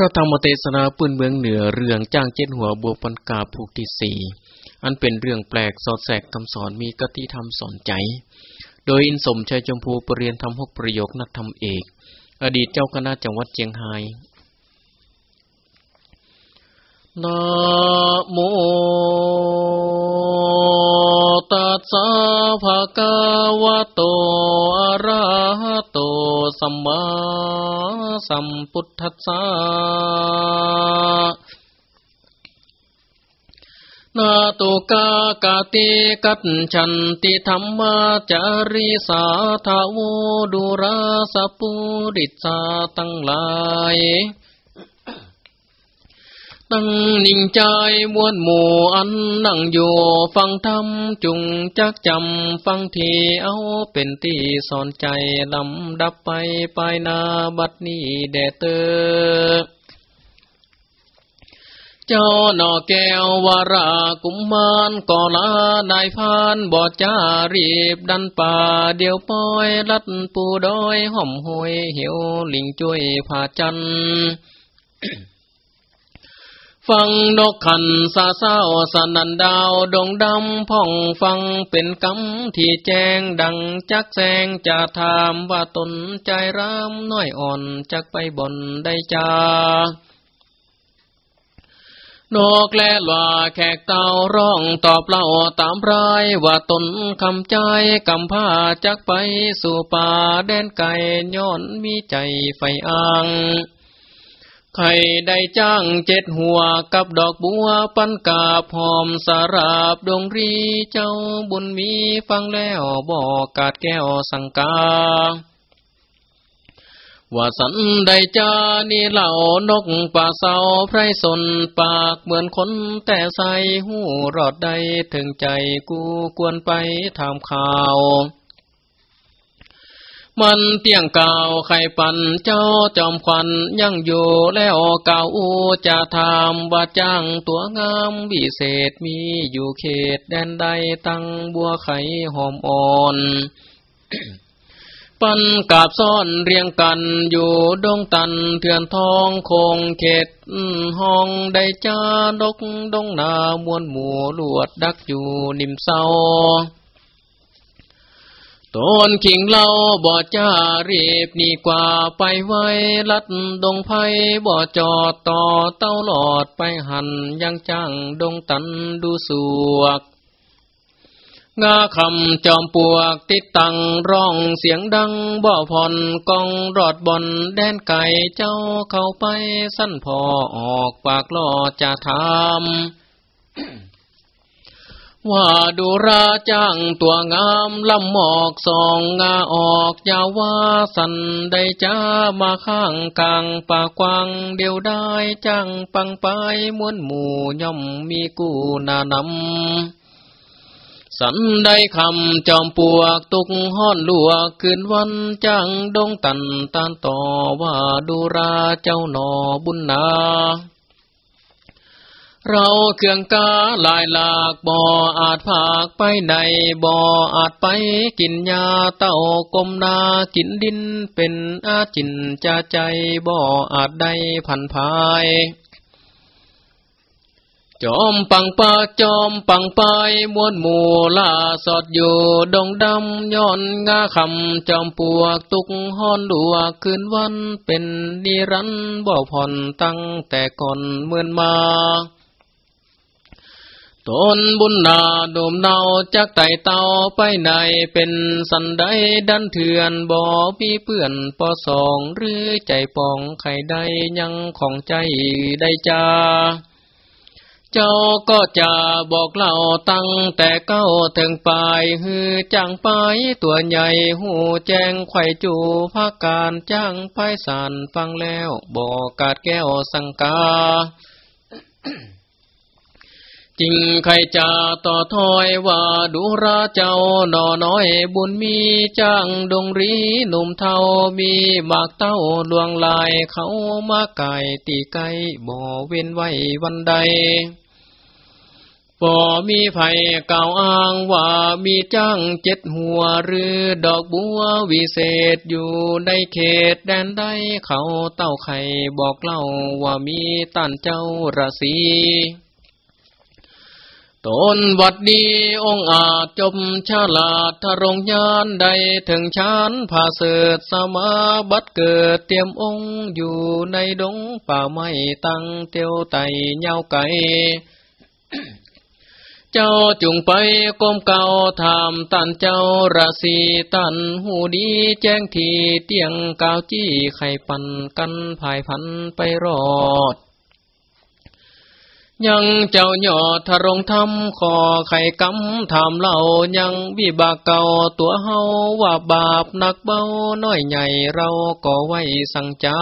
ระธรรมเทศนาปืนเมืองเหนือเรื่องจ้างเจ็ดหัวบัวปันกาผูกที่สี่อันเป็นเรื่องแปลกสอดแสกคำสอนมีกติธรรมสอนใจ โดยอินสมชัยจมพูปรเรียนทำหกประโยคนักธรรมเอก อดีตเจ้าคณะจังหวัดเชียงไฮ นะโมตัสสะภะคะวะโตอะระหะโตสัมมาสัมพุทธัสสะนาตุกากาติกัจฉันติธรรมาจาริสาทาวดุราสปุริสาตั้งหลาย ตั้งนิ่งใจมวนหมู่อันนั่งอยู่ฟังธรรมจุงจักจำฟังทีเอาเป็นที่สอนใจลำดับไปไปนาบัดนี้แดเตอเจ้าหนอแก้ววารากุมมานก่อลานายพานบอดจารีบดันป่าเดียวปอยลัดปูดอยห่อมหวยเหี่ยวลิงจุ้ยผาจัน ฟังนกขันซาเศร้าสนันดาวดงดำพ่องฟังเป็นกำที่แจ้งดังจักแสงจะถามว่าตนใจรามน้อยอ่อนจักไปบ่นได้จานกแลว่าแขกเต่าร้องตอบเล่าตามรายว่าตนคำใจกำผ้าจักไปสู่ป่าแดนไก่ย้อนมีใจไฟอ่าง ใครได้จ้างเจ็ดหัวกับดอกบัวปันกาพอมสาราบดงรีเจ้าบุญมีฟังแล้วบอกกาดแก้วสังกาว่าสันได้จานี่เหล่านกป่าเศร้าไพรสนปากเหมือนคนแต่ใสหูรอดได้ถึงใจกูกวนไปทำข่าว มันเตียงเก่าไข่ปันเจ้าจอมควันยังอยู่แล้วเก่าอูจะทำว่าจ้างตัวงามวิเศษมีอยู่เขตแดนใดตั้งบัวไข่หอมอ่อนปันกาบซ่อนเรียงกันอยู่ดงตันเถื่อนทองคงเขตห้องได้จ้าดกดงนามวนหมูลวดดักอยู่นิมเศร้า ตนขิงเล่าบ่อจ้ารีบนี่กว่าไปไว้ลัดดงไพบ่อจอดต่อเต้าหลอดไปหันยังจ้างดงตันดูสวกงาคำจอมปวกติดตังร้องเสียงดังบ่อผ่อนกองรอดบอนแดนไก่เจ้าเข้าไปสั้นพอออกปากล่อจะทำ ว่าดูราจ้างตัวงามลำหมอกสองงาออกยาวว่าสันได้จ้ามาข้างกลางป่ากวางเดียวได้จ้างปังไปมวนหมู่ย่อมมีกูนานำสันได้คำจอมปวกตุกห้อนลัวคืนวันจ้างดงตันตานต่อว่าดูราเจ้าหนอบุญนา เราเครื่องกาลายหลากบ่ออาจผากไปในบ่ออาจไปกินยาเต้ากมนากินดินเป็นอาจินจะใจบ่ออาจได้พันภายจอมปังปาจอมปังปายมวนหมู่ล่าสอดอยู่ดงดำย้อนงาคำจอมปวกตุกห้อนดัวคืนวันเป็นนิรันบ่ผ่อนตั้งแต่ก่อนเมื่อนมา ตนบุญนาดมเนาจักไต่เตาไปไหนเป็นสันไดดันเถื่อนบ่มีเปื่อนปอสองหรือใจปองไข่ใดยังของใจได้จาเจ้าก็จะบอกเล่าตั้งแต่เก้าถึงปลายฮือจ้างไปตัวใหญ่หูแจ้งไข่จูภาคการจ้างไปสานฟังแล้วบอกกาดแก้วสังกา จริงใครจะต่อถอยว่าดูราเจ้าหนอน้อยบุญมีจ้างดงรีหนุ่มเทามีมากเต้าลวงลายเขามาไก่ตีไก่บ่เว้นไว้วันใดปอมีไผ่กล่าวอ้างว่ามีจ้างเจ็ดหัวหรือดอกบัววิเศษอยู่ในเขตแดนใดเขาเต้าไข่บอกเล่าว่ามีตันเจ้าราศี ตนวัดดีองอาจจมชาลาดทรงยานใดถึงชานผาเสดสมาบัดเกิดเตรียมองค์อยู่ในดงป่าไม้ตั้งเตียวไตเงาไก่เจ้าจุงไปก้มเก่าถามตันเจ้าราศีตันหูดีแจ้งทีเตียงกาวจี้ไข่ปันกันภายพันไปรอด ยังเจ้าหยอดทรงทำขอไข่กำถามเล่ายังวิบากเก่าตัวเฮาว่าบาปหนักเบาน้อยใหญ่เราก็ไว้สังจา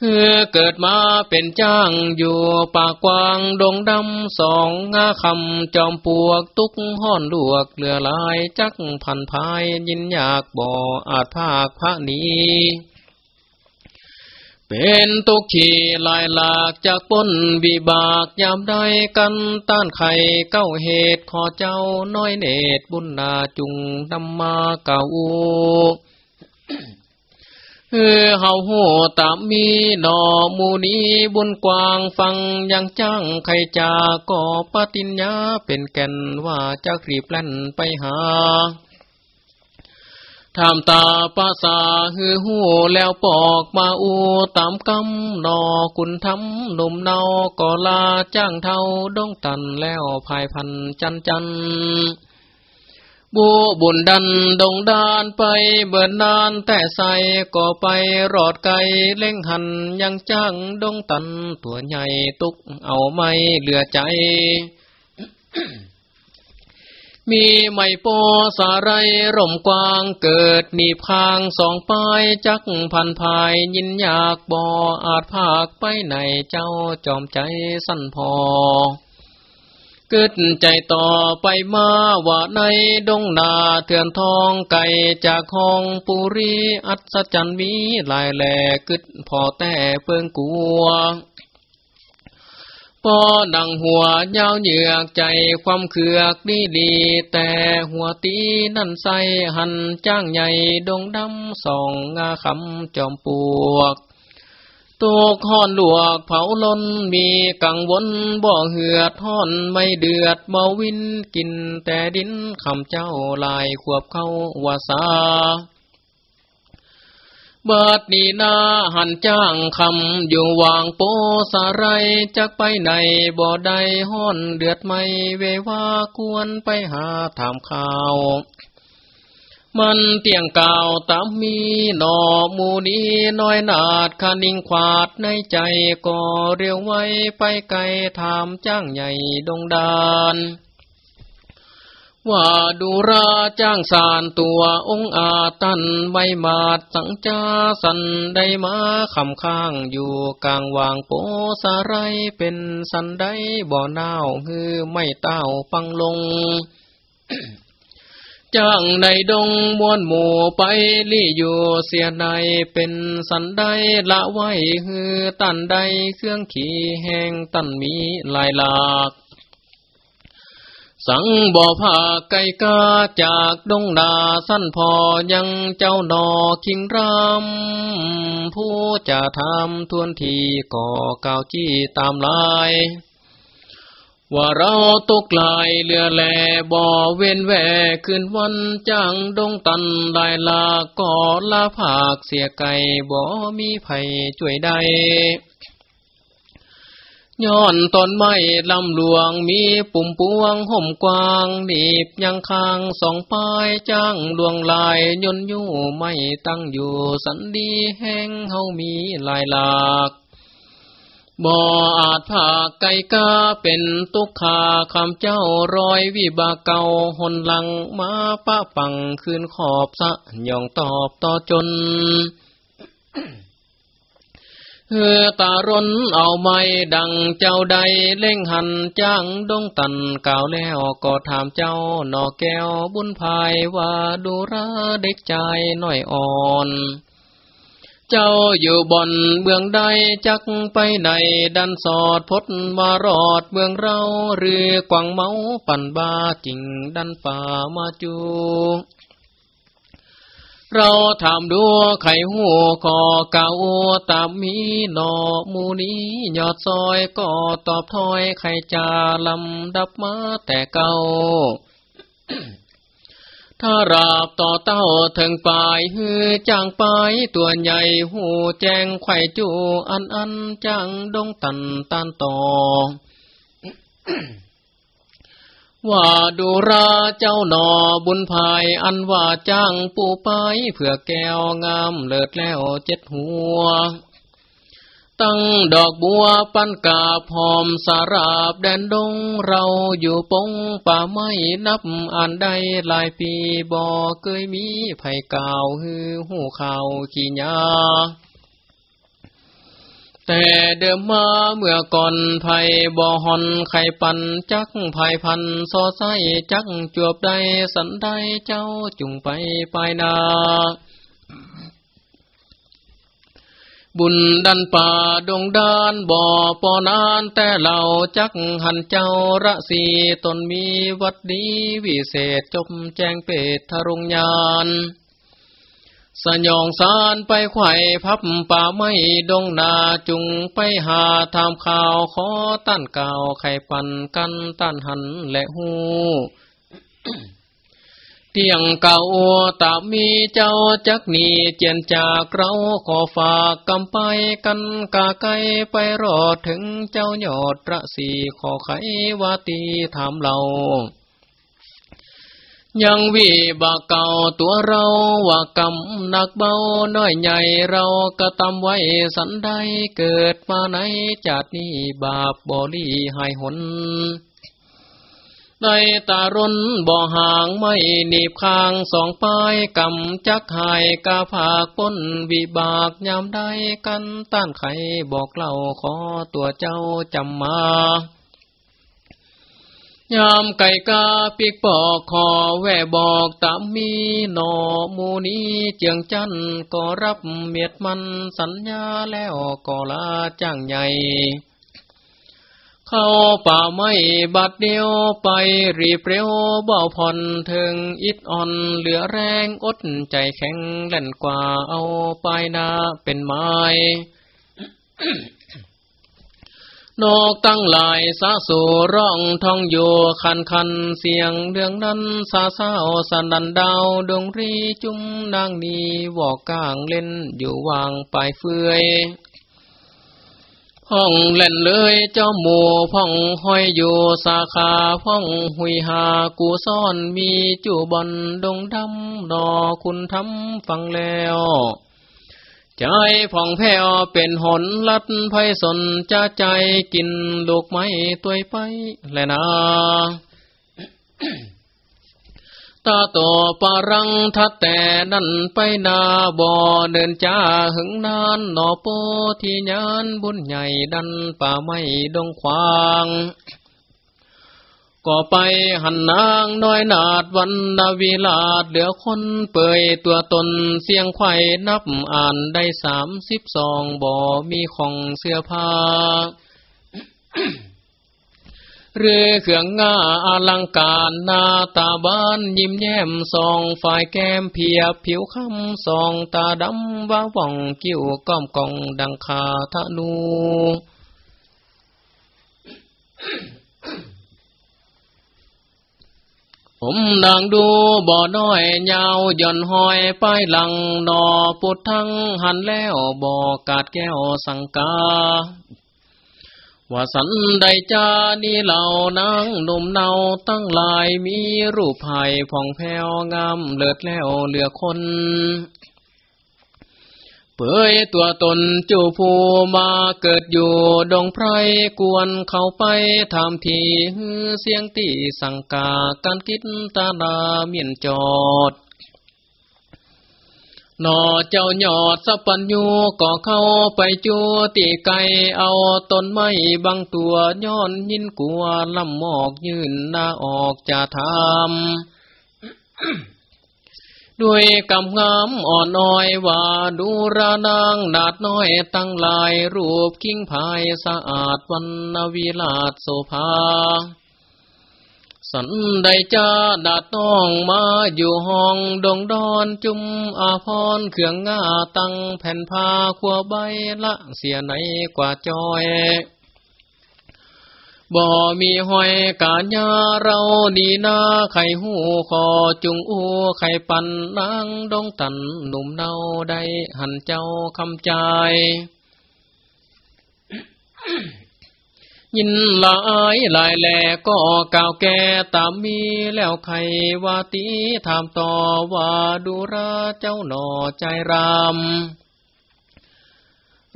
เออเกิดมาเป็นจ้างอยู่ปากกวางดงดำสองงาคำจอมปวกตุกห้อนลวกเหลือลายจักพันพายยินอยากบ่ออาจภาคพระนี้ เป็นตุกขีลายหลากจากป้นวิบากยามใดกันต้านไข่เก้าเหตุขอเจ้าน้อยเนตรบุญนาจุงนำมาเก่าเออเฮาโหตามมีหนอมูนีบุญกวางฟังยังจ้างใครจาก็ปฏิญญาเป็นแก่นว่าจะรีบแล่นไปหา ทำตาปาสาฮือหูแล้วปอกมาอูตามกำนอคุณทำหนุ่มเนาก็ลาจ้างเท่าดงตันแล้วภายพันจันจันบูบุญดันดงดานไปเบิดนานแต่ใส่ก็ไปรอดไกลเล่งหันยังจ้างดงตันตัวใหญ่ตุกเอาไม่เหลือใจ มีไม่โปสาไรร่มกว้างเกิดหนีพางสองปลายจักพันภายยินอยากบ่ออาจภาคไปไหนเจ้าจอมใจสั้นพอกึดใจต่อไปมาว่าในดงนาเถื่อนทองไก่จากห้องปุรีอัศจรรย์มีลายแหลกึดพอแต่เปิงกัว ปอดังหัวยาวเหยือกใจความเขือกดีดีแต่หัวตีนั่นใสหันจ้างใหญ่ดงดำสองงาคำจอมปวกตกห่อนหลวกเผาล้นมีกังวลบ่เหือดห่อนไม่เดือดเบาวินกินแต่ดินคำเจ้าลายขวบเข้าวาสา เบิดนีนาหันจ้างคำอยู่วางโปสาไรจักไปไหนบ่ได้ห่อนเดือดไม่เววาควรไปหาถามข่าว มันเตียงเก่าตามมีหนอมูนีน้อยนาดคานิงขวาดในใจก็เรียวไว้ไปไกลถามจ้างใหญ่ดงดาน ว่าดูราจ้างสารตัวองอาตันใบมาดสังจาสันได้มาคำข้างอยู่กลางวางโปสาไรเป็นสันได้บ่อนาฮือไม่เต้าฟังลง จ้างในดงมวนหมู่ไปลี่อยู่เสียในเป็นสันได้ละไว้ฮือตันใดเครื่องขี่แห้งตันมีลายหลาก สังบ่อผาไก่กาจากดงนาสั้นพอยังเจ้านอคิงรำผู้จะทำทวนทีก่อเก่าจี้ตามลาย ว่าเราตกลายเรือแลบ่อเว้นแวคืนวันจังดงตันลายลาก่อลาภาคเสียไก่บ่มีไผ่ช่วยได้ ย้อนต้นไม้ลำหลวงมีปุ่มปวงห่มกวางหนีบยังคางสองปลายจ้างดวงลายยนยู่ไม่ตั้งอยู่สันดีแห้งเฮามีลายหลากบ่อาจภาคไก่กาเป็นตุกขาคำเจ้ารอยวิบาเก่าหนหลังมาปะปังคืนขอบสะยองตอบต่อจน เฮือตารนเอาไม้ดังเจ้าใดเล่งหันจ้างดงตันกล่าวแล้วก็ถามเจ้าหนอแก้วบุญภายว่าดูราเด็กใจหน่อยอ่อน เจ้าอยู่บนเบื้องใดจักไปไหนดันสอดพดมารอดเบื้องเราเรือกวางเมาปั่นบาจริงดันฝ่ามาจู เราถามดูไข่หัวคอเก่าตามมีหนอมูนี้ยอดซอยก็ตอบถอยไข่จาลำดับมาแต่เก่าถ้าราบต่อเต้าถึงปลายฮือจางปลายตัวใหญ่หูแจงไข่จูอันอันจังดงตันตันต่อ ว่าดูราเจ้าหนอบุญภายอันว่าจ้างปูไปเพื่อแก้วงามเลิศแล้วเจ็ดหัว ตั้งดอกบัวปั้นกาพอมสาราบแดนดงเราอยู่ปงป่าไม้นับอ่านได้หลายปีบ่เคยมีไผ่กาวฮือหูข่าวขี้ยา แต่เดิมมาเมื่อก่อนไผ่บ่หอนไข่ปันจักไผ่พันซอไสจักจวบได้สันได้เจ้าจุงไปไปนาบุญดันป่าดงดานบ่อปอนานแต่เหล่าจักหันเจ้าระสีตนมีวัดดีวิเศษจบแจงเปตทรงยาน สยองสารไปไข่พับป่าไม่ดงนาจุงไปหาทำข่าวขอต้านก่าไข่ปันกันต้านหันและหูเตียงเก่าตามีเจ้าจักนีเจียนจากเราขอฝากกำไปกันกาไกไปรอดถึงเจ้ายอดระสีขอไขวาตีถามเรา ยังวีบาเก่าตัวเราว่ากำหนักเบาน้อยใหญ่เราก็ตำไว้สันใดเกิดมาในจาดนี้บาปบอลีหายหนในตารนบ่อห่างไม่หนีบคางสองปลายกำจักหายกาผากป้นวิบากยามใดกันต้านไขบอกเล่าขอตัวเจ้าจำมา ยามไก่กาปีกปอกคอแวบอกตามมีหนอมูนีเจียงจันก็รับเมียดมันสัญญาแล้วก็ลาจ้างใหญ่ เข้าป่าไม่บัดเดียวไปรีบเร็วเบาผ่อนถึงอิดอ่อนเหลือแรงอดใจแข็งเล่นกว่าเอาไปนาเป็นไม้ นกตั้งหลายสาสูร้องท่องอยู่คันคันเสียงเรื่องนั้นสาเศร้าสันดันดาวดงรีจุ้มนางนีวอกกลางเล่นอยู่วางปลายเฟือยห้องเล่นเลยเจ้าหมูพ่องห้อยอยู่สาขาพ่องหุยหากูซ่อนมีจูบอนดงดำดอคุณทำฟังแล้ว ใจผ่องแผ้วเป็นหนลัดไพสนจะใจกินลูกไม้ตัวไปแลนะตาโตปารังทัดแต่นั่นไปนาบ่อเดินจ้าหึงนานหนอโปที่ยานบุญใหญ่ดันป่าไม่ดงควาง ก็ไปหันนางน้อยนาดวันนาวิลาดเหลือคนเปยตัวตนเสียงไข่นับอ่านได้สามสิบสองบ่มีของเสื้อผ้าเรือเขื่องง่าอลังการนาตาบ้านยิ้มแย้มสองฝ่ายแก้มเพียบผิวคำสองตาดำว้าว่องกิ้วก้อมกองดังคาธนู ผมนางดูบ่อน้อยยาวย่อนหอยป้ายหลังนอปุดทั้งหันแล้วบ่อกาดแก้วสังกาว่าสันใดจานี่เหล่านางหนุ่มเนาตั้งลายมีรูปภายผ่องแผ้วงามเลิศแล้วเหลือคน เปยตัวตนจูผู้มาเกิดอยู่ดงไพรกวนเข้าไปทำทีเสียงตีสังกาการคิดตานาเมียนจอดนอเจ้าหยอดสัปัญญูก็เข้าไปจูตีไกเอาต้นไม้บางตัวย้อนยินกลัวลำหมอกยืนหน้าออกจะทำ ด้วยกำงามอ่อนน้อยว่าดูรานางนาดน้อยตั้งลายรูปกิ้งภายสะอาดวันนวิลาศโสภา สันใดจ้าดาดน้องมาอยู่ห้องดงดอนจุมอาพรเครื่องง่าตั้งแผ่นผ้าขัวใบละเสียไหนกว่าจอย บ่มีห้อยกาญญาเราดีนาไข่หูคอจุงอูไข่ปันนางดงตันหนุ่มเนาได้หันเจ้าคำใจยินลายลายแหลก็กาวแก่ตามมีแล้วใครว่าตีถามต่อว่าดูราเจ้าหน่อใจราม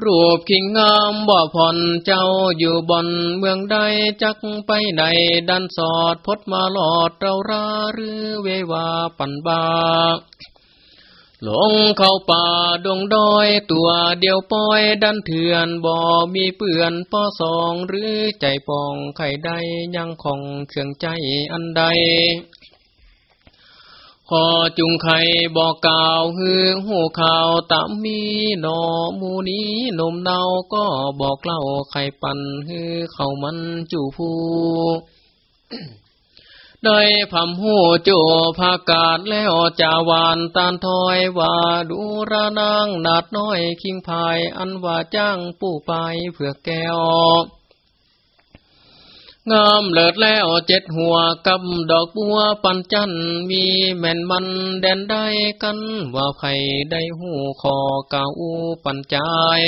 รูปขิงงามบ่ผ่อนเจ้าอยู่บนเมืองใดจักไปไหนดันสอดพดมาหลอดเราราหรือเววาปันบาหลงเข้าป่าดงดอยตัวเดียวปอยดันเถื่อนบ่มีเปื่อนป้อสองหรือใจปองไข่ใดยังของเครื่องใจอันใด ขอจุงไข่บอกกล่าวฮือหูข่าวตามมีหนอมูนี้นมเนาก็บอกเล่าไข่ปันฮือเขามันจูผู้ได้พำหูโจภากาศแล้วจาวานตานถอยว่าดูรานางนาดน้อยคิงพายอันว่าจ้างผู้ไปเพื่อแก้ว งามเลิศแล้วเจ็ดหัวกับดอกบัวปันจันมีแม่นมันแดนได้กันว่าใครได้หูคอกาอูปันจาย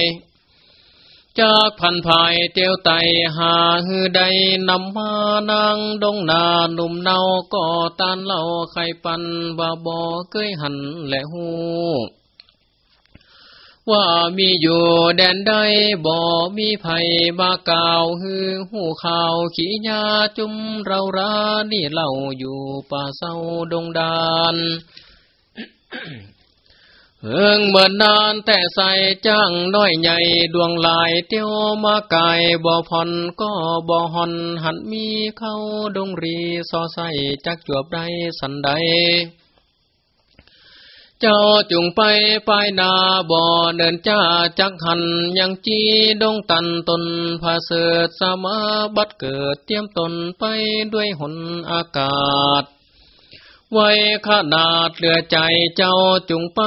จากพันภายเตียวไตหาฮือใดนำมานางดงนาหนุ่มเนาก็ตานเล่าไข่ปันว่าบ่อเคยหันและหู ว่ามีอยู่แดนใดบ่มีภัยบาก่าวฮือหูข่าวขี้ยาจุมเรารานี่เล่าอยู่ป่าเศร้าดงดานเฮิงเมื่อนานแต่ใส่จ้างน้อยใหญ่ดวงลายเตียวมาไก่บ่ผ่อนก็บ่หอนหันมีเข้าดงรีซอใส่จักจวบได้สันใด เจ้าจุงไปไปนาบ่อเดินจ้าจักหันยังจีดงตันตนผาเสดสมาบัดเกิดเตรียมตนไปด้วยหนอากาศ ไว้ขนาดเหลือใจเจ้าจุงไป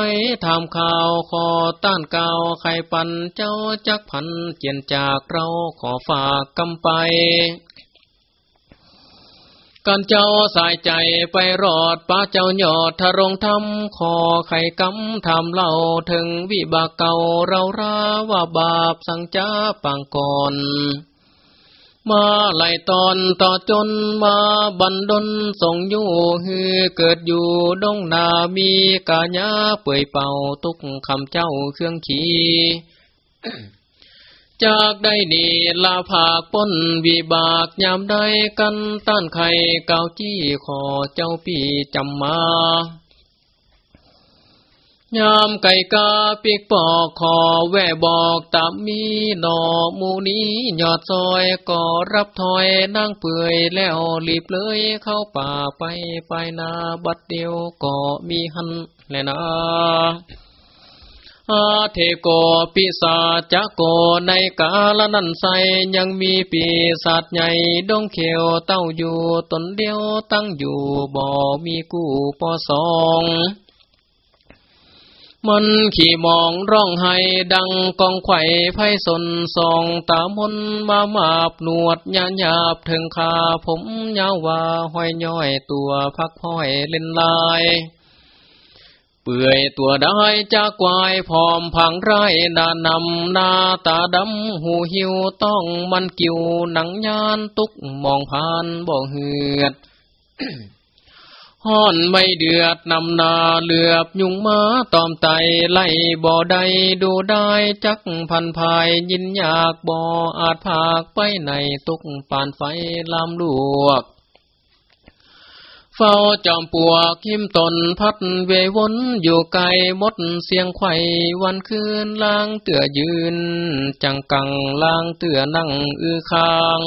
ทำข่าวขอต้านก่าวไข่ปันเจ้าจักพันเจียนจากเราขอฝากกำไป กันเจ้าสายใจไปรอดป้าเจ้ายอดทะรงทำขอไข่กำทำเล่าถึงวิบากเก่าเราราว่าบาปสังจ้าปังก่อนมาไหลตอนต่อจนมาบันดนส่งอยู่ฮือเกิดอยู่ดงนามีกาญาเปื่อยเป่าตุกคำเจ้าเครื่องขี่ จากได้ดีลาผากป้นวิบากยามใดกันต้านไข่เกาจี้ขอเจ้าปีจำมายามไก่กาปีกปอกขอแวบอกตามมีหนอมูนี้ยอดซอยก็รับถอยนั่งเปื่อยแล้วรีบเลยเข้าป่าไปไปนาบัดเดียวก็มีหันแลนะ อาเทโกปิสาจโกในกาลนันไซยังมีปีศาจใหญ่ดงเขียวเต้าอยู่ตนเดียวตั้งอยู่บ่ มีกู้ปอสองมันขี่มองร้องไห้ดังกองไข่ไพสนสองตามนมามาบหนวดญาหยาบถึงขาผมยาวว่าห้อยย้อยตัวพักพ้อยเล่นลาย เปื่อยตัวได้จากควายพร้อมผังไรนานำนาตาดำหูหิวต้องมันกิวหนังยานตุกมองผ่านบ่เหือดห้อนไม่เดือดนำนาเหลือบยุงมาตอมไตไล่บ่อใดดูได้จักพันภายยินอยากบ่ออาจผากไปในตุกปานไฟลามลวก เฝ้าจอมปัวกหิมตนพัดเววนอยู่ไกลมดเสียงไข่วันคืนล่างเตือยืน จังกังล่างเตือนั่งอือคาง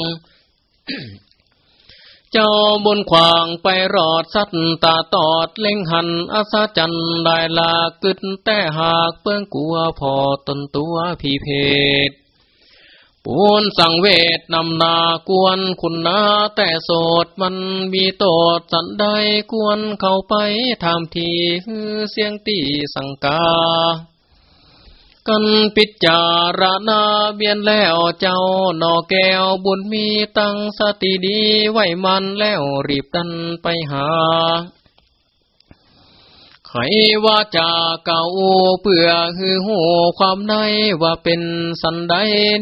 เจ้าบนขวางไปรอดสัตตาตอดเล่งหันอาสาจันได้ลากึดแต่หากเปื้องกลัวพอตนตัวพีเพศ ปูนสังเวทนำนากวนคุณนาแต่โสดมันมีโตดสันใดกวนเข้าไปทำทีฮือเสียงตีสังกา กันปิจารณาเบียนแล้วเจ้าหนอแก้วบุญมีตั้งสติดีไว้มันแล้วรีบดันไปหา ไขว่าจะเก่าเพื่อฮือหูความในว่าเป็นสันใด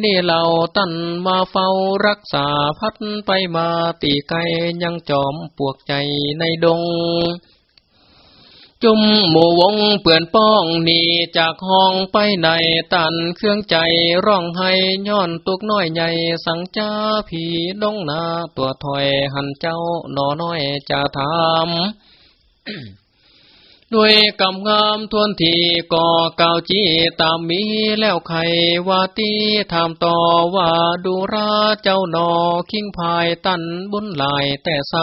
นี่เราตั้นมาเฝ้ารักษาพัดไปมาตีไกยังจอมปวกใจในดง จุมหมู่วงเปื่อนป้องหนีจากห้องไปในตันเครื่องใจร้องให้ย้อนตุกน้อยใหญ่สังจ้าผีดงนาตัวถอยหันเจ้าหนอน้อยจะทำ ด้วยกำงามทวนทีก่อเก่าจีตามมีแล้วใครว่าตีถามต่อว่าดูราเจ้าหนอคิงพายตันบุญหลายแต่ใส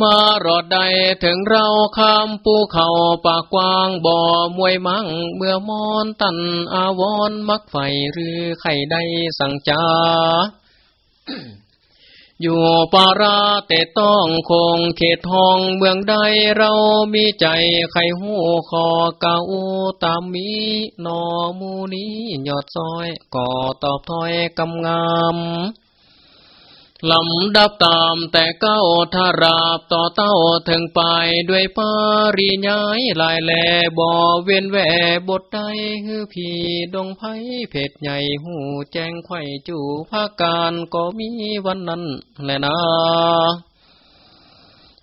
มารอดใดถึงเราข้ามปูเขาปากกว้างบ่อมวยมั่งเมื่อมอนตันอาวรมักไฟหรือไข่ใดสังจา อยู่ปาราแต่ต้องคงเขตทองเมืองใดเรามีใจไขหูคอเกาตามมีนอมูนี้ยอดซอยก่อตอบถอยกำงาม ลำดับตามแต่เก้าทาราบต่อเต้าถึงไปด้วยปาริยายลายแลบ่อเวียนแหวบทใดฮือผีดงไผเพชรใหญ่หูแจ้งไข่จูภาการก็มีวันนั้นแหละนะ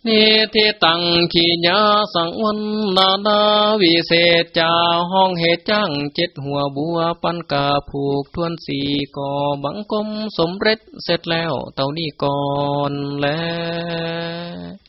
นิทิตังขีญาสังวันนานาวิเศษจาห้องเหตุจ้างเจ็ดหัวบัวปันกาผูกทวนสีก่อบังกลมสมเร็จเสร็จแล้วเต่านี้ก่อนแล้ว